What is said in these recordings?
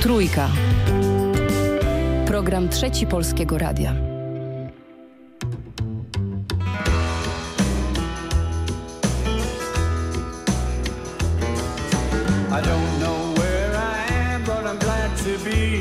Trójka. Program Trzeci Polskiego Radia. I don't know where I am, but I'm glad to be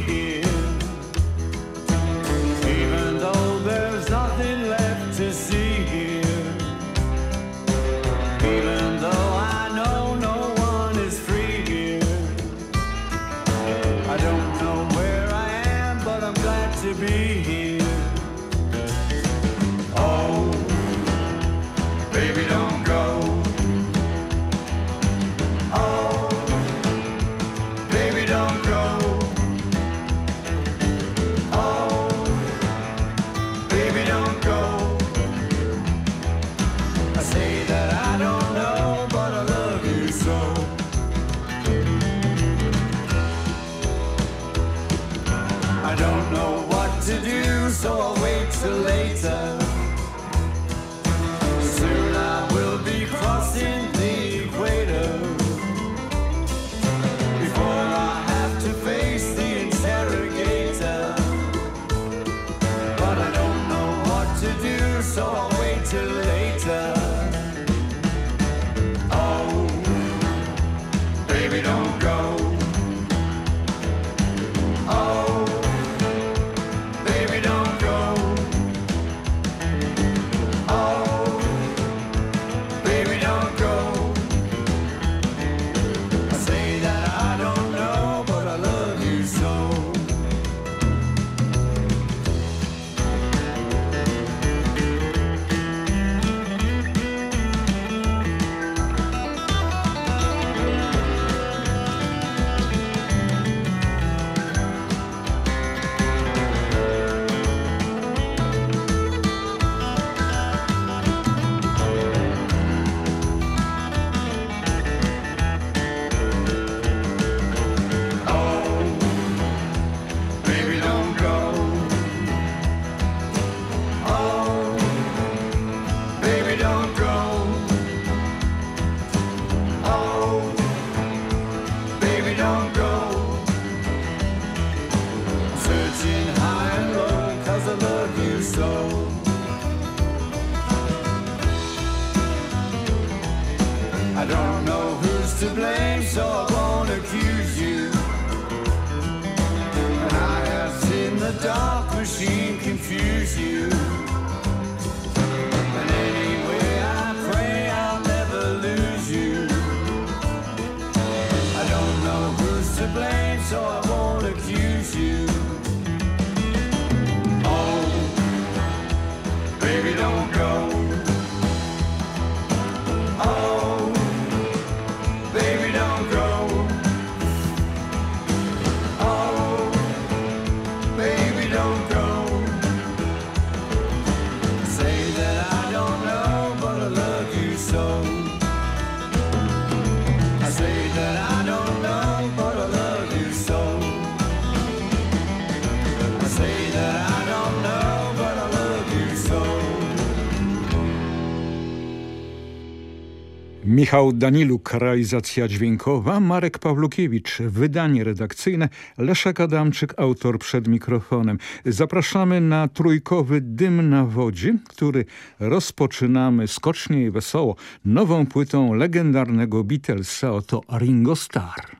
Michał Daniluk, realizacja dźwiękowa, Marek Pawlukiewicz, wydanie redakcyjne, Leszek Adamczyk, autor przed mikrofonem. Zapraszamy na trójkowy Dym na wodzie, który rozpoczynamy skocznie i wesoło nową płytą legendarnego Beatlesa, oto Ringo Starr.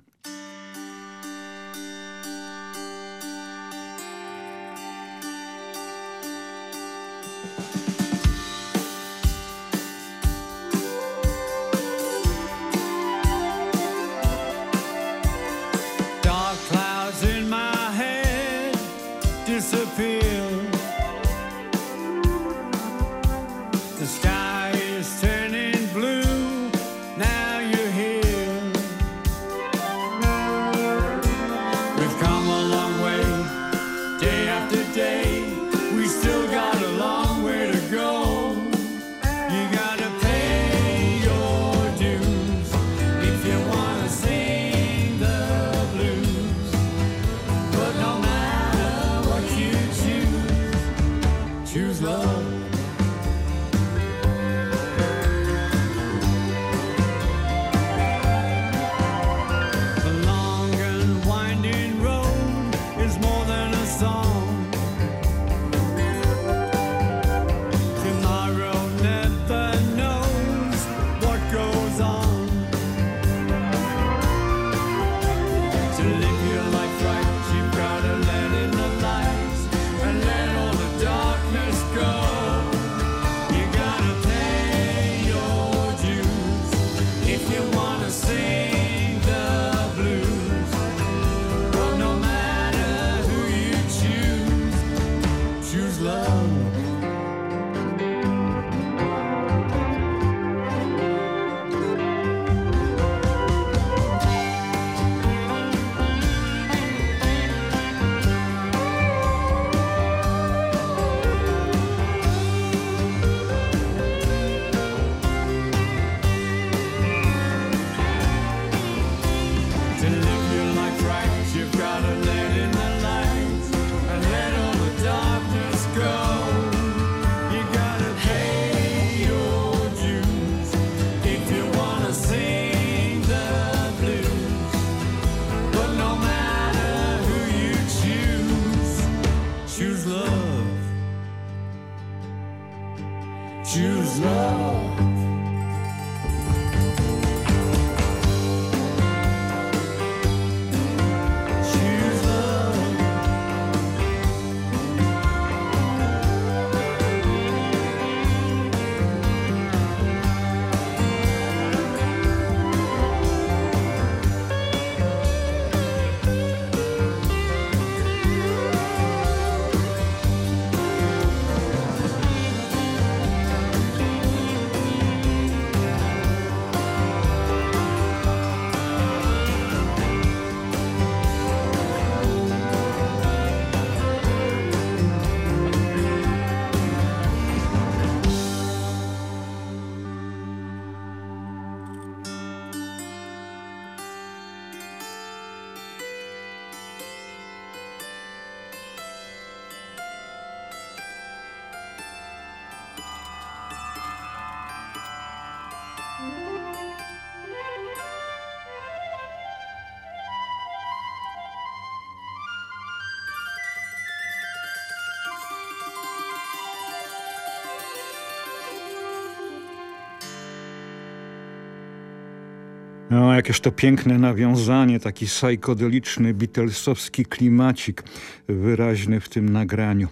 No, jakież to piękne nawiązanie, taki psychodeliczny, beatlesowski klimacik wyraźny w tym nagraniu.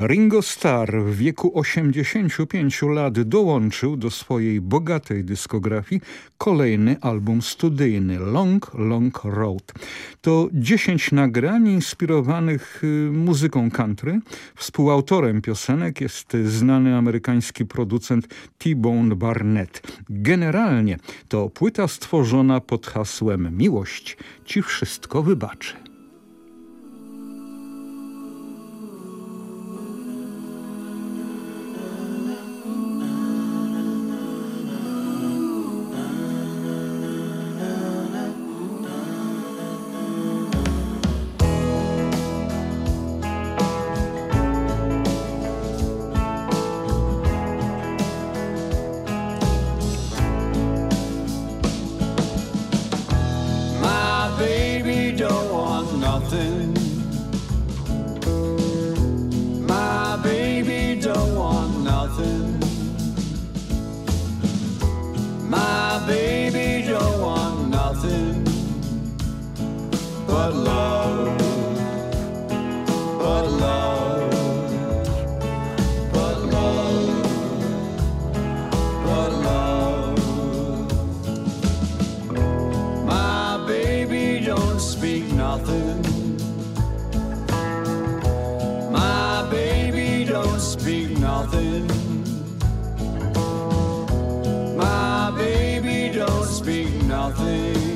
Ringo Starr w wieku 85 lat dołączył do swojej bogatej dyskografii kolejny album studyjny Long Long Road. To 10 nagrań inspirowanych y, muzyką country. Współautorem piosenek jest znany amerykański producent T-Bone Barnett. Generalnie to płyta stworzona pod hasłem Miłość ci wszystko wybaczy. nothing.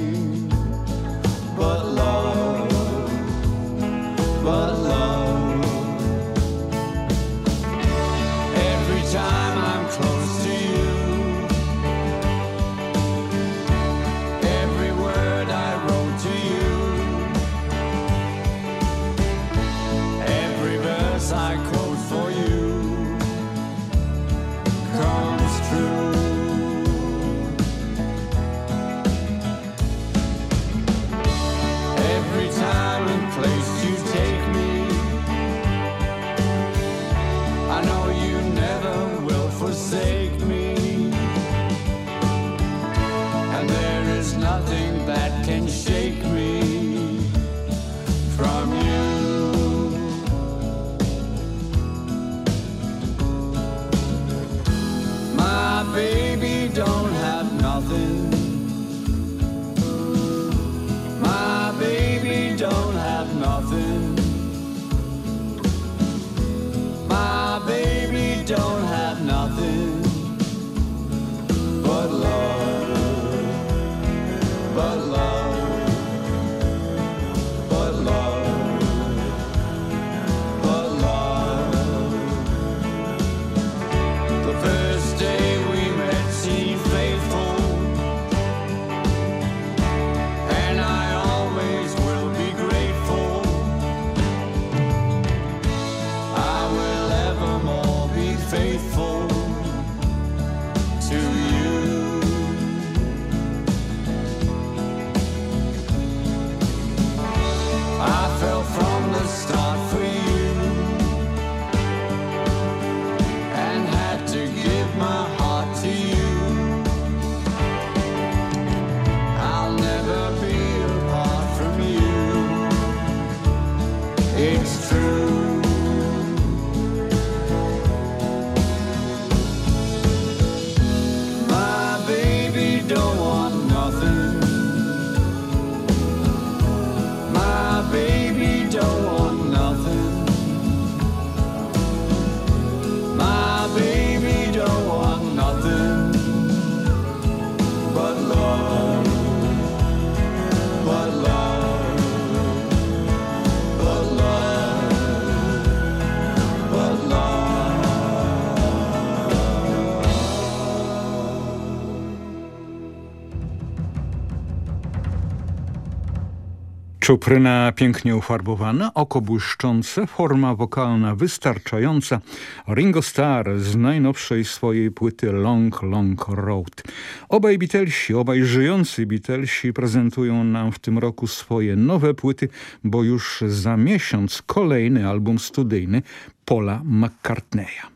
Czupryna pięknie ufarbowana, oko błyszczące, forma wokalna wystarczająca. Ringo Starr z najnowszej swojej płyty Long Long Road. Obaj Beatlesi, obaj żyjący Beatlesi prezentują nam w tym roku swoje nowe płyty, bo już za miesiąc kolejny album studyjny Paula McCartneya.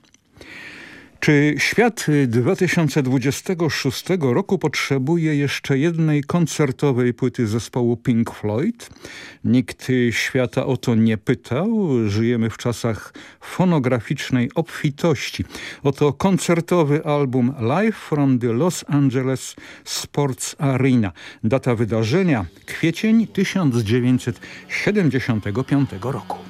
Czy świat 2026 roku potrzebuje jeszcze jednej koncertowej płyty zespołu Pink Floyd? Nikt świata o to nie pytał. Żyjemy w czasach fonograficznej obfitości. Oto koncertowy album Live from the Los Angeles Sports Arena. Data wydarzenia kwiecień 1975 roku.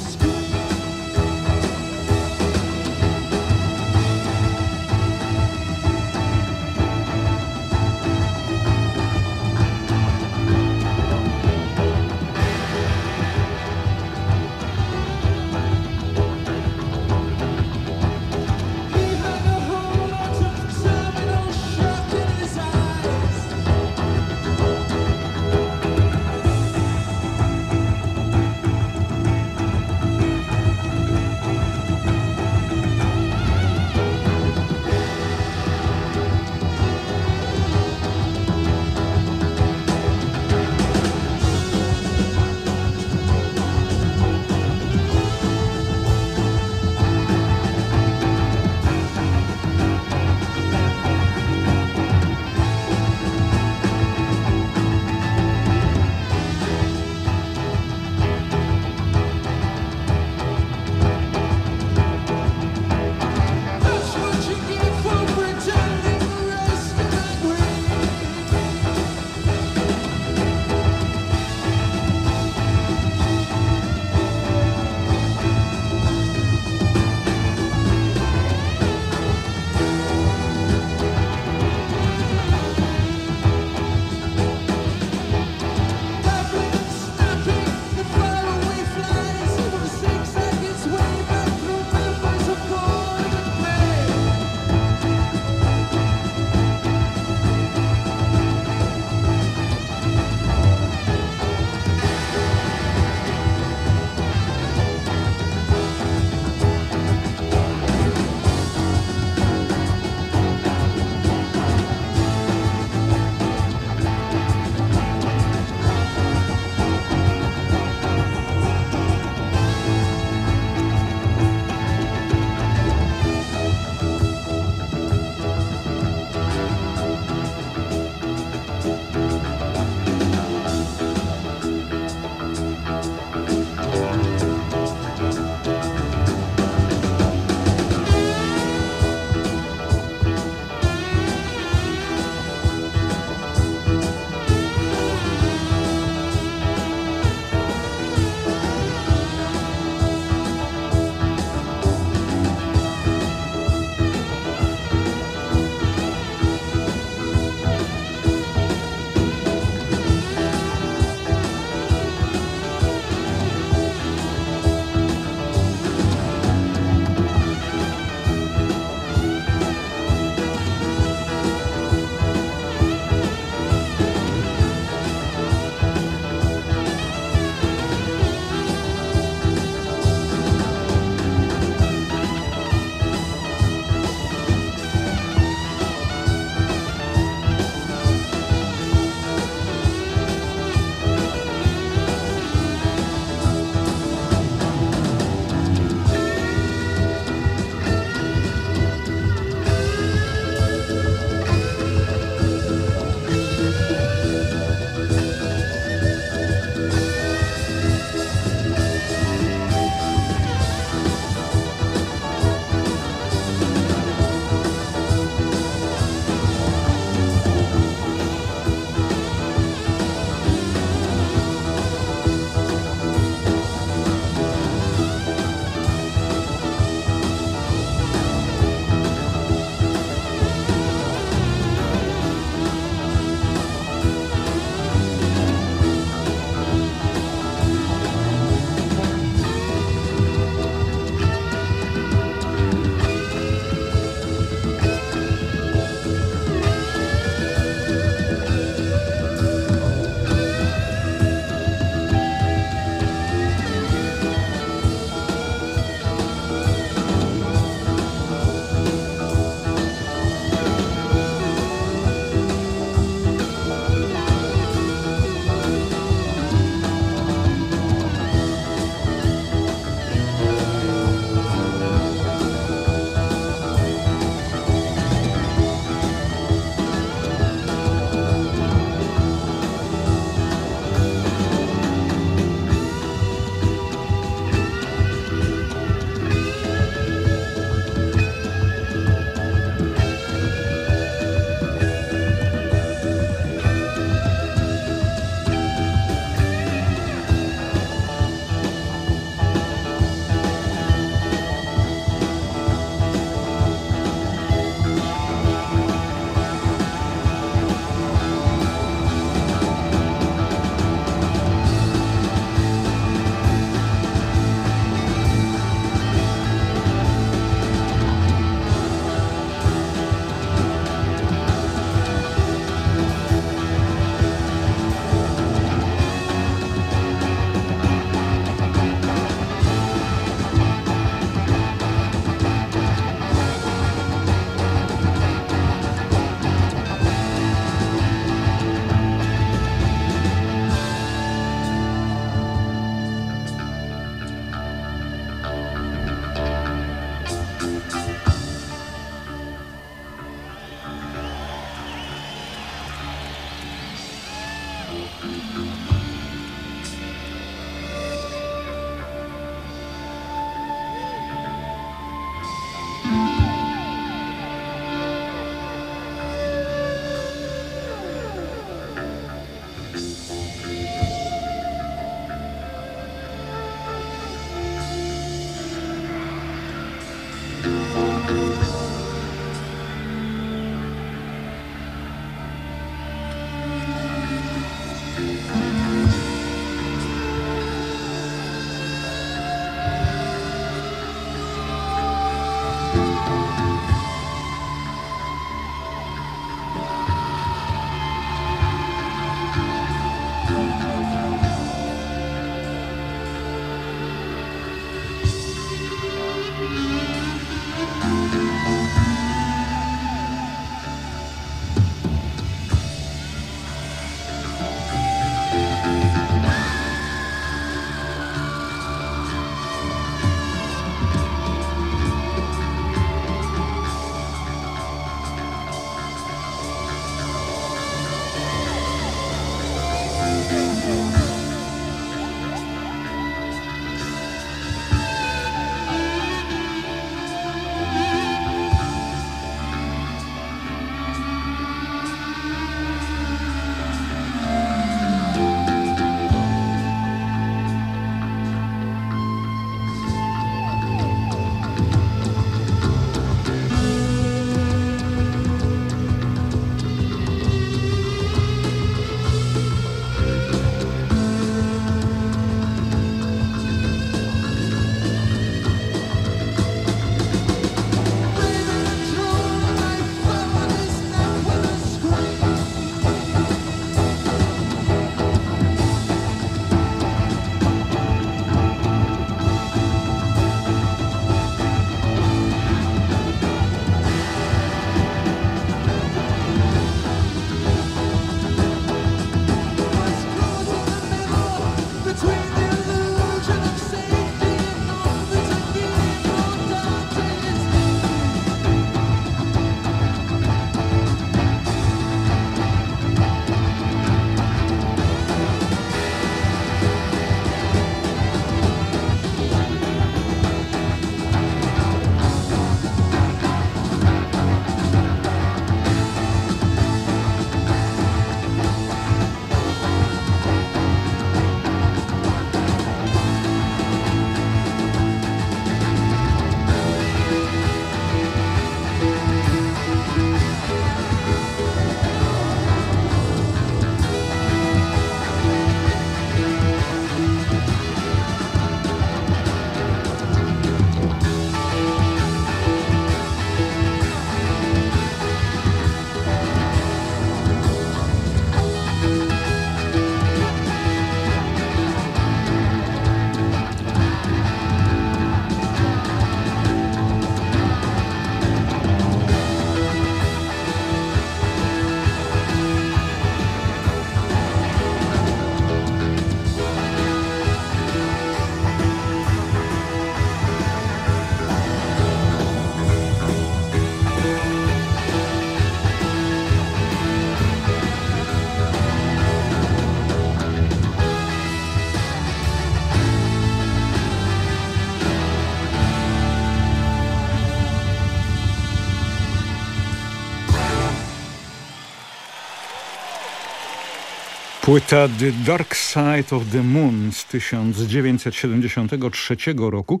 Płyta The Dark Side of the Moon z 1973 roku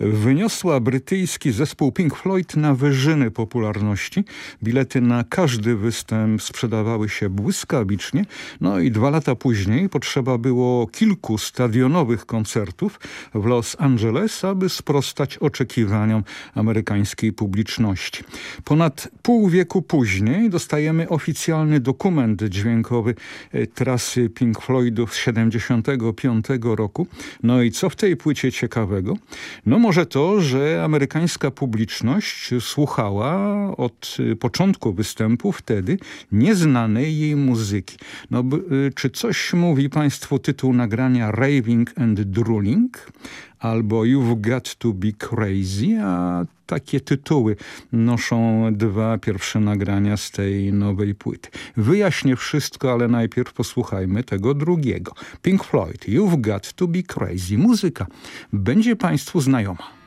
wyniosła brytyjski zespół Pink Floyd na wyżyny popularności. Bilety na każdy występ sprzedawały się błyskawicznie, no i dwa lata później potrzeba było kilku stadionowych koncertów w Los Angeles, aby sprostać oczekiwaniom amerykańskiej publiczności. Ponad pół wieku później dostajemy oficjalny dokument dźwiękowy trasy trasy Pink Floydów z 75 roku. No i co w tej płycie ciekawego? No może to, że amerykańska publiczność słuchała od y, początku występu wtedy nieznanej jej muzyki. No, y, czy coś mówi Państwu tytuł nagrania Raving and Drooling? Albo You've Got to Be Crazy, a takie tytuły noszą dwa pierwsze nagrania z tej nowej płyty. Wyjaśnię wszystko, ale najpierw posłuchajmy tego drugiego. Pink Floyd, You've Got to Be Crazy. Muzyka będzie Państwu znajoma.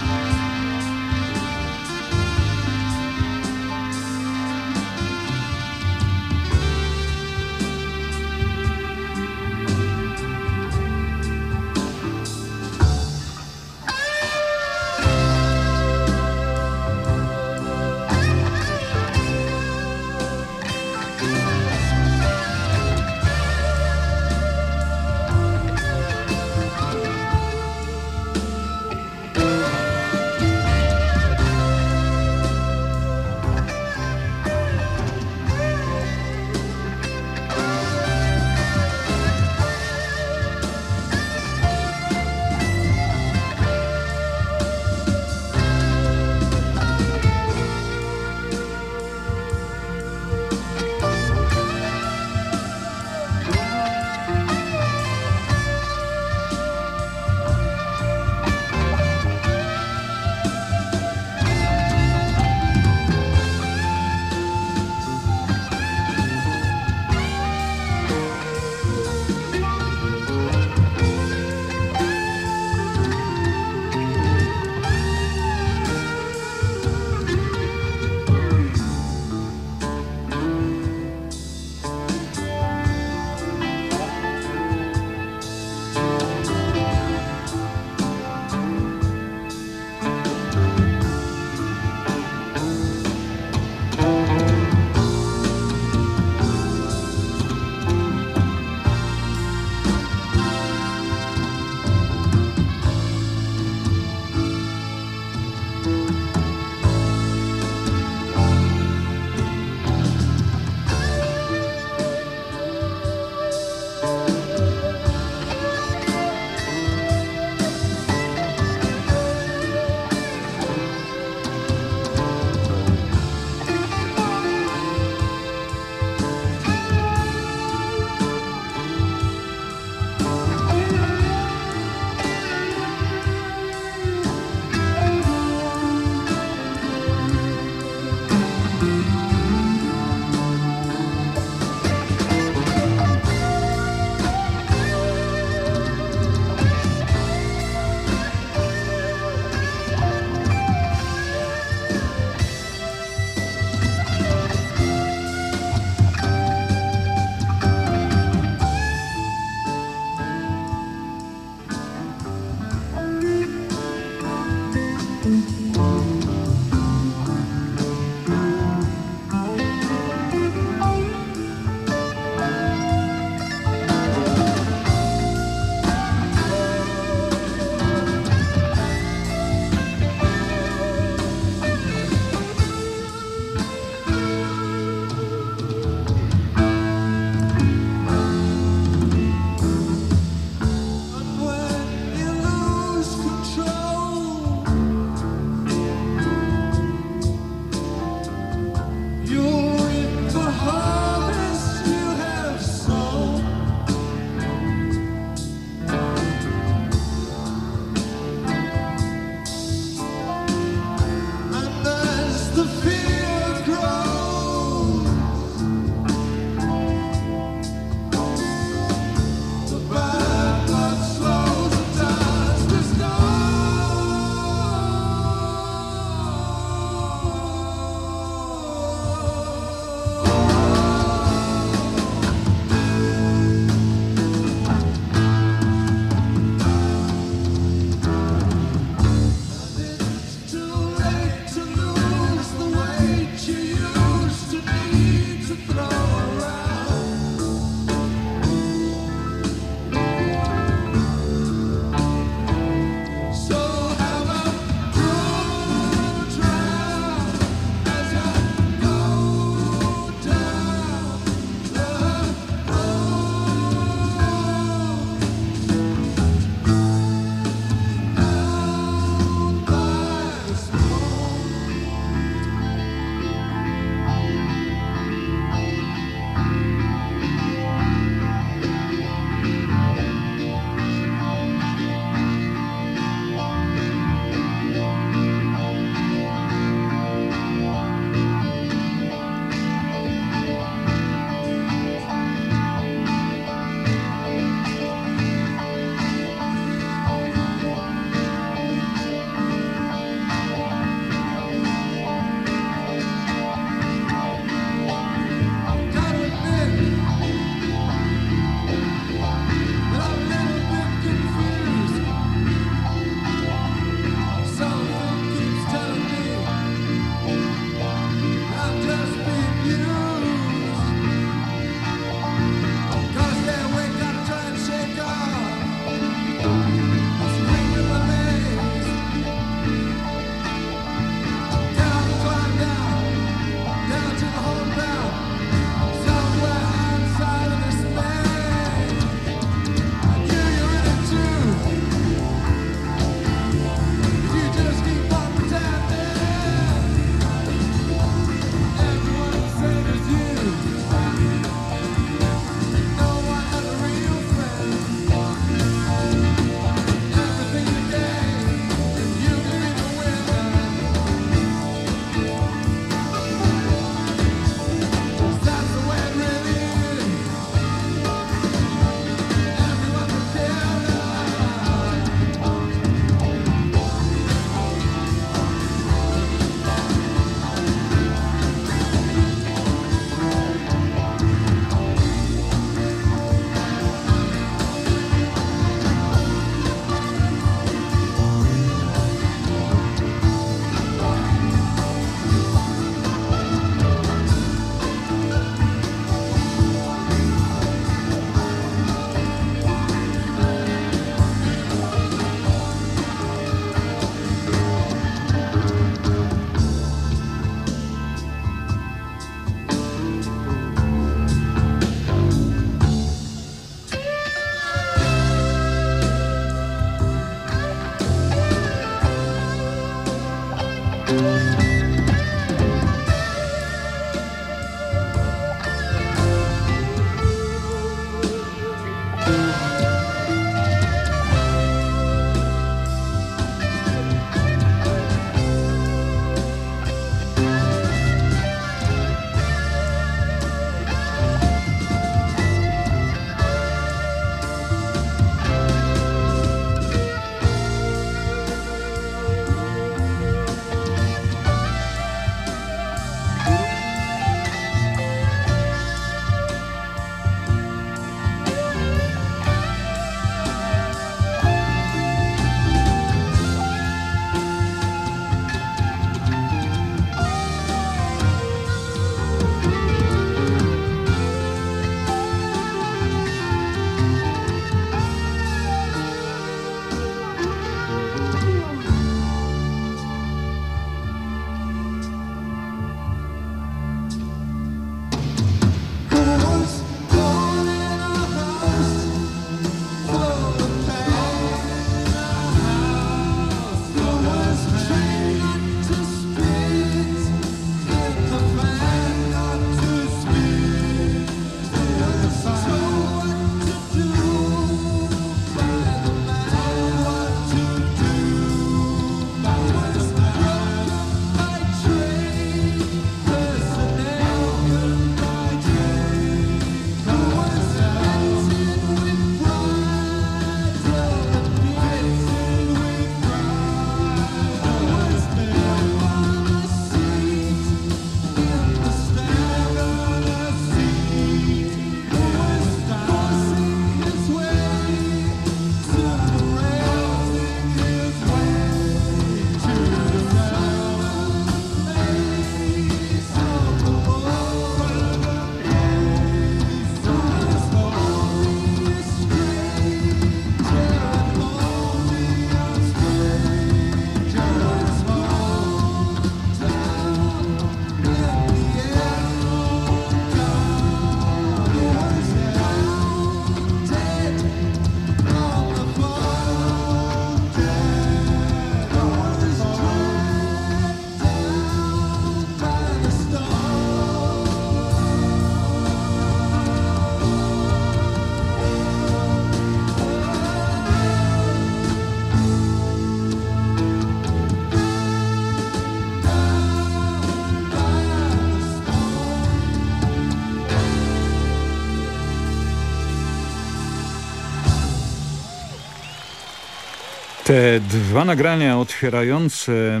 Te dwa nagrania otwierające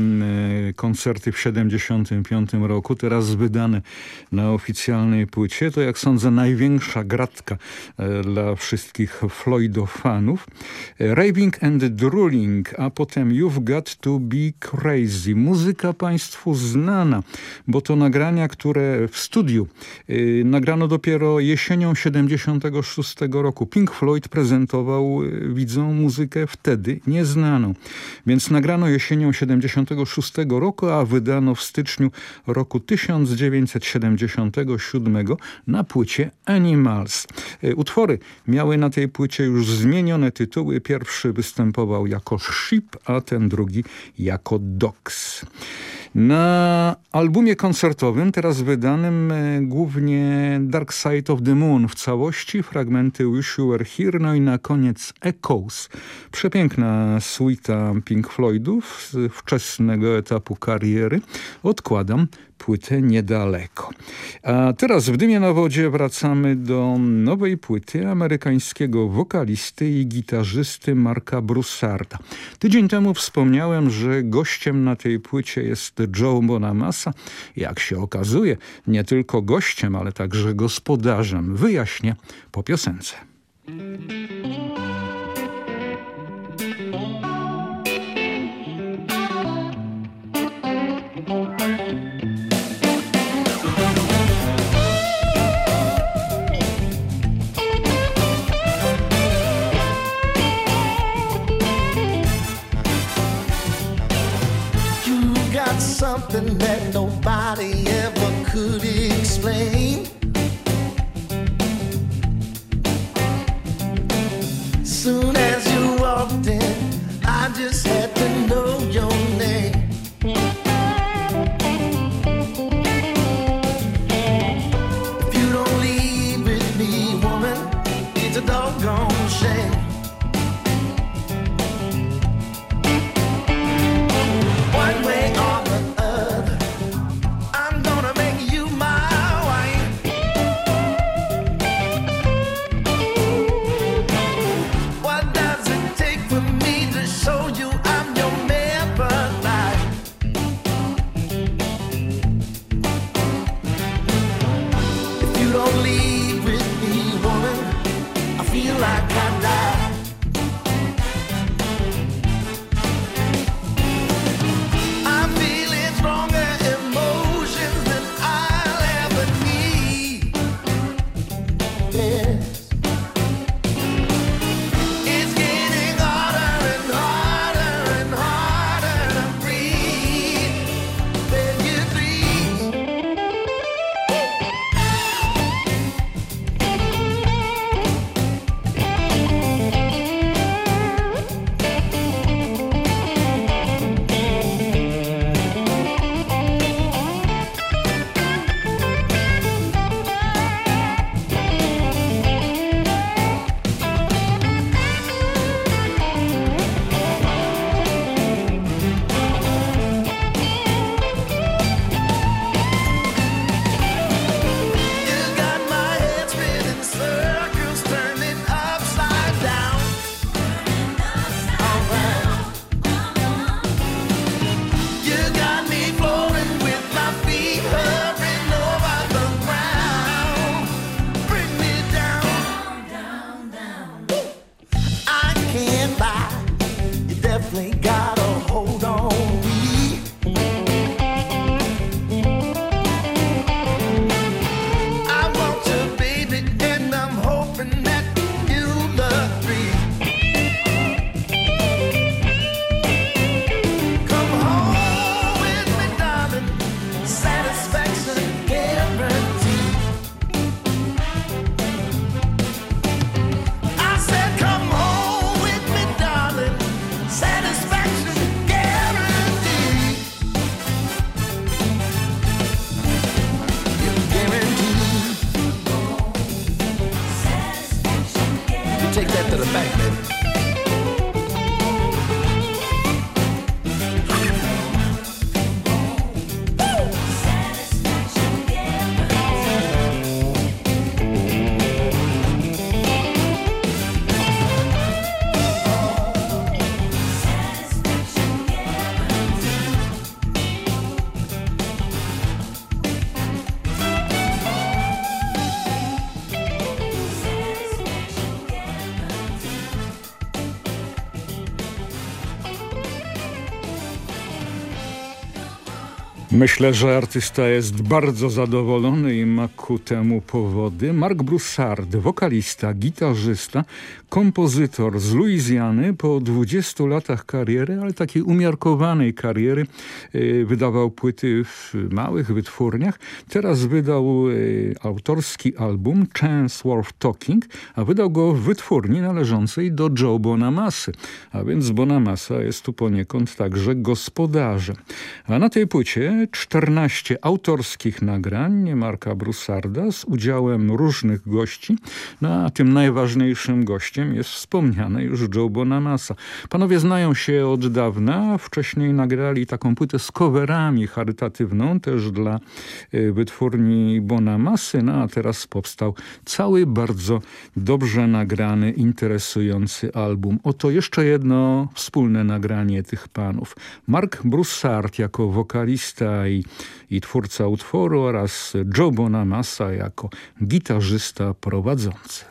koncerty w 75 roku, teraz wydane na oficjalnej płycie, to jak sądzę największa gratka e, dla wszystkich Floydofanów. Raving and Drooling, a potem You've Got to Be Crazy. Muzyka Państwu znana, bo to nagrania, które w studiu y, nagrano dopiero jesienią 76 roku. Pink Floyd prezentował y, widzom muzykę wtedy nieznaną znaną. Więc nagrano jesienią 76 roku, a wydano w styczniu roku 1977 na płycie Animals. E, utwory miały na tej płycie już zmienione tytuły. Pierwszy występował jako Sheep, a ten drugi jako Dogs. Na albumie koncertowym, teraz wydanym e, głównie Dark Side of the Moon w całości, fragmenty Wish You Were Here, no i na koniec Echoes. Przepiękna suita Pink Floydów z wczesnego etapu kariery. Odkładam płytę niedaleko. A teraz w Dymie na Wodzie wracamy do nowej płyty amerykańskiego wokalisty i gitarzysty Marka Broussarda. Tydzień temu wspomniałem, że gościem na tej płycie jest Joe Bonamassa. Jak się okazuje, nie tylko gościem, ale także gospodarzem. Wyjaśnię po piosence. nothing that no Myślę, że artysta jest bardzo zadowolony i ma ku temu powody. Mark Broussard, wokalista, gitarzysta, kompozytor z Luizjany po 20 latach kariery, ale takiej umiarkowanej kariery. y, Wydawał płyty w małych wytwórniach. Teraz wydał y, autorski album Chance Worth Talking, a wydał go w wytwórni należącej do Joe Bonamassy. A więc Bonamassa jest tu poniekąd także gospodarzem. A na tej płycie 14 autorskich nagrań Marka Broussarda z udziałem różnych gości. No, a tym najważniejszym gościem jest wspomniany już Joe Bonamassa. Panowie znają się od dawna. Wcześniej nagrali taką płytę z coverami charytatywną też dla y, wytwórni Bonamassy. No a teraz powstał cały bardzo dobrze nagrany, interesujący album. Oto jeszcze jedno wspólne nagranie tych panów. Mark Broussard jako wokalista i, i twórca utworu oraz Joe Bonamassa jako gitarzysta prowadzący.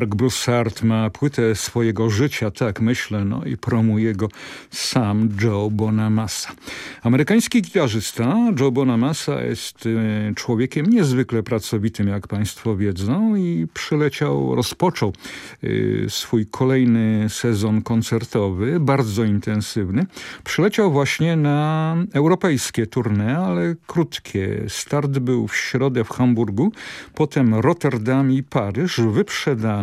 Mark Broussard ma płytę swojego życia, tak myślę, no i promuje go sam Joe Bonamassa. Amerykański gitarzysta Joe Bonamassa jest y, człowiekiem niezwykle pracowitym, jak państwo wiedzą i przyleciał, rozpoczął y, swój kolejny sezon koncertowy, bardzo intensywny. Przyleciał właśnie na europejskie tournée, ale krótkie. Start był w środę w Hamburgu, potem Rotterdam i Paryż,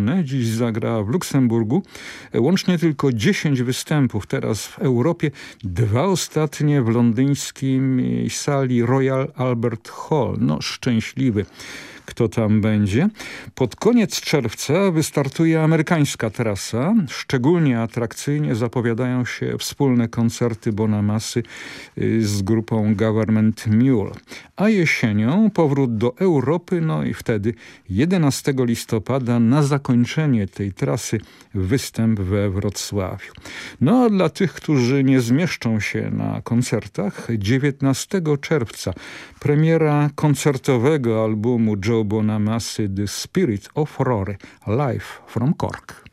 wyprzedane. Dziś zagra w Luksemburgu. Łącznie tylko 10 występów teraz w Europie. Dwa ostatnie w londyńskim sali Royal Albert Hall. No szczęśliwy kto tam będzie. Pod koniec czerwca wystartuje amerykańska trasa. Szczególnie atrakcyjnie zapowiadają się wspólne koncerty Bonamasy y, z grupą Government Mule. A jesienią powrót do Europy, no i wtedy 11 listopada na zakończenie tej trasy występ we Wrocławiu. No a dla tych, którzy nie zmieszczą się na koncertach, 19 czerwca premiera koncertowego albumu Joe Bonamassy The Spirit of Rory, live from Cork.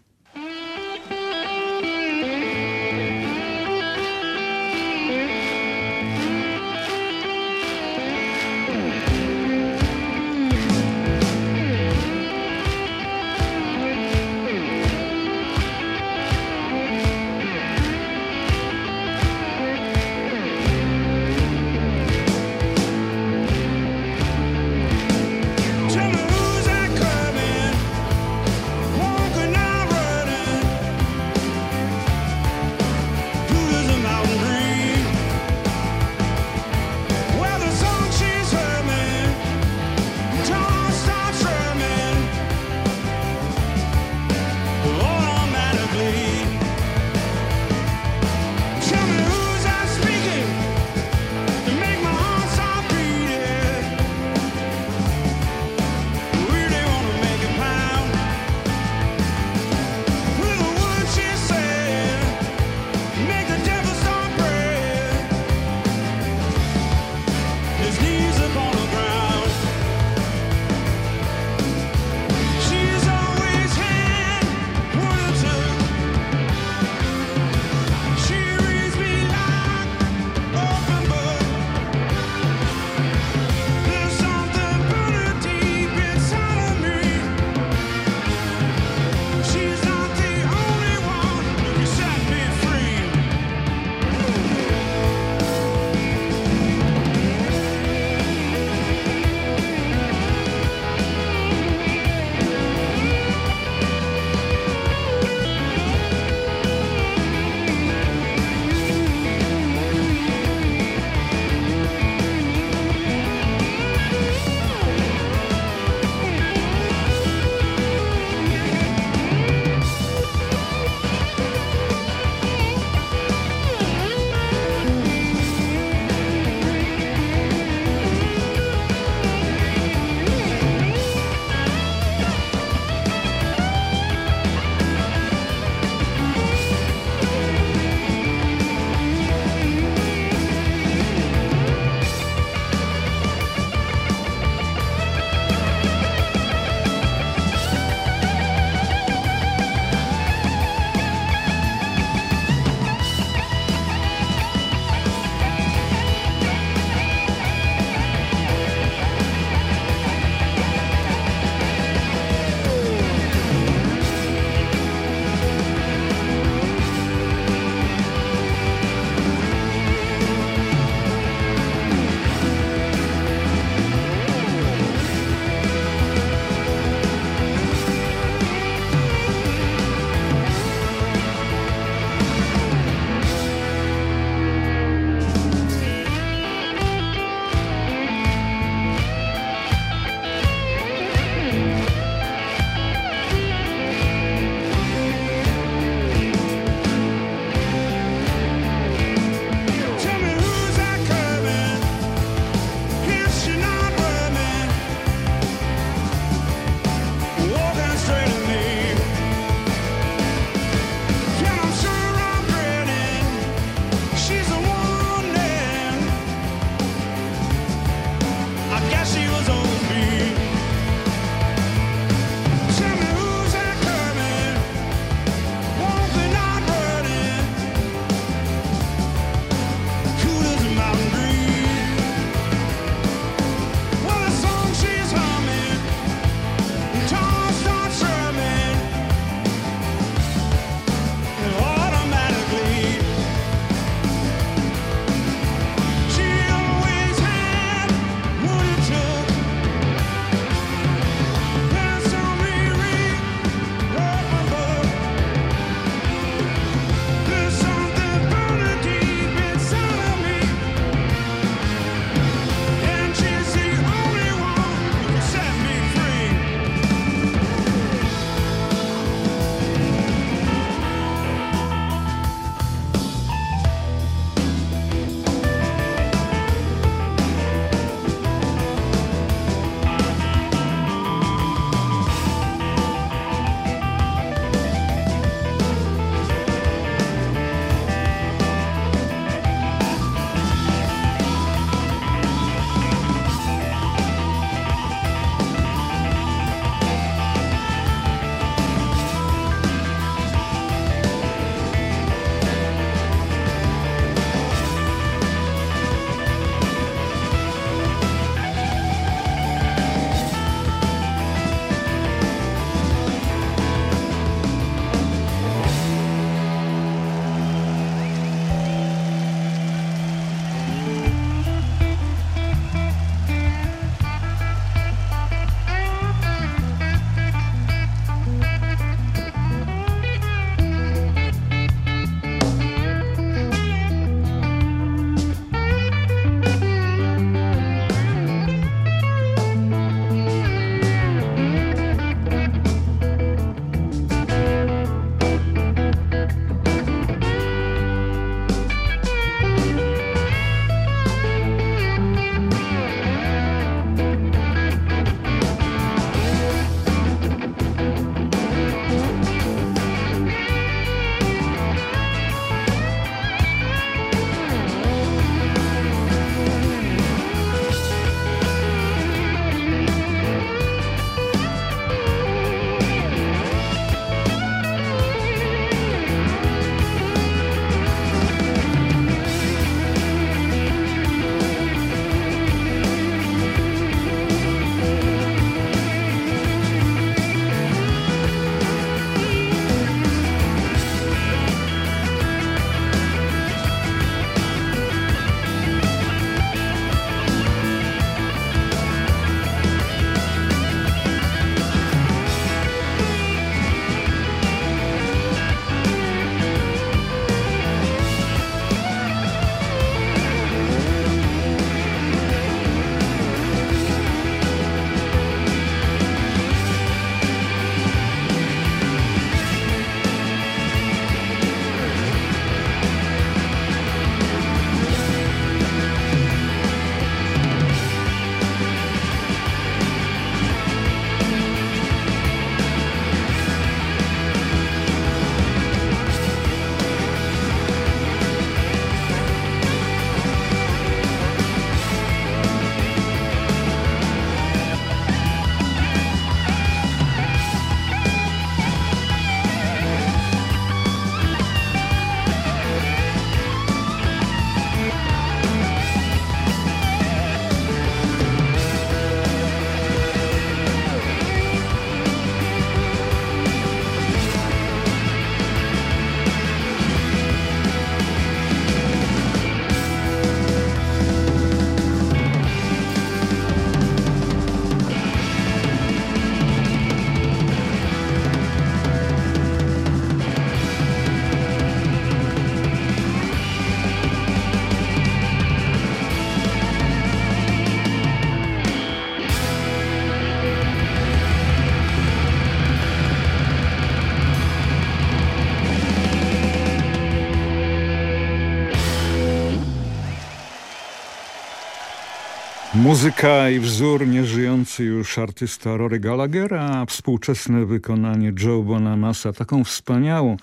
Muzyka i wzór nieżyjący już artysta Rory Gallagher, a współczesne wykonanie Joe Bonamassa. Taką wspaniałą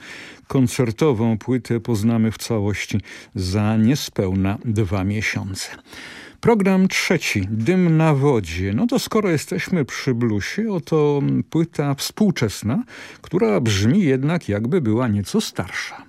koncertową płytę poznamy w całości za niespełna dwa miesiące. Program trzeci, Dym na wodzie. No to skoro jesteśmy przy blusie, oto płyta współczesna, która brzmi jednak jakby była nieco starsza.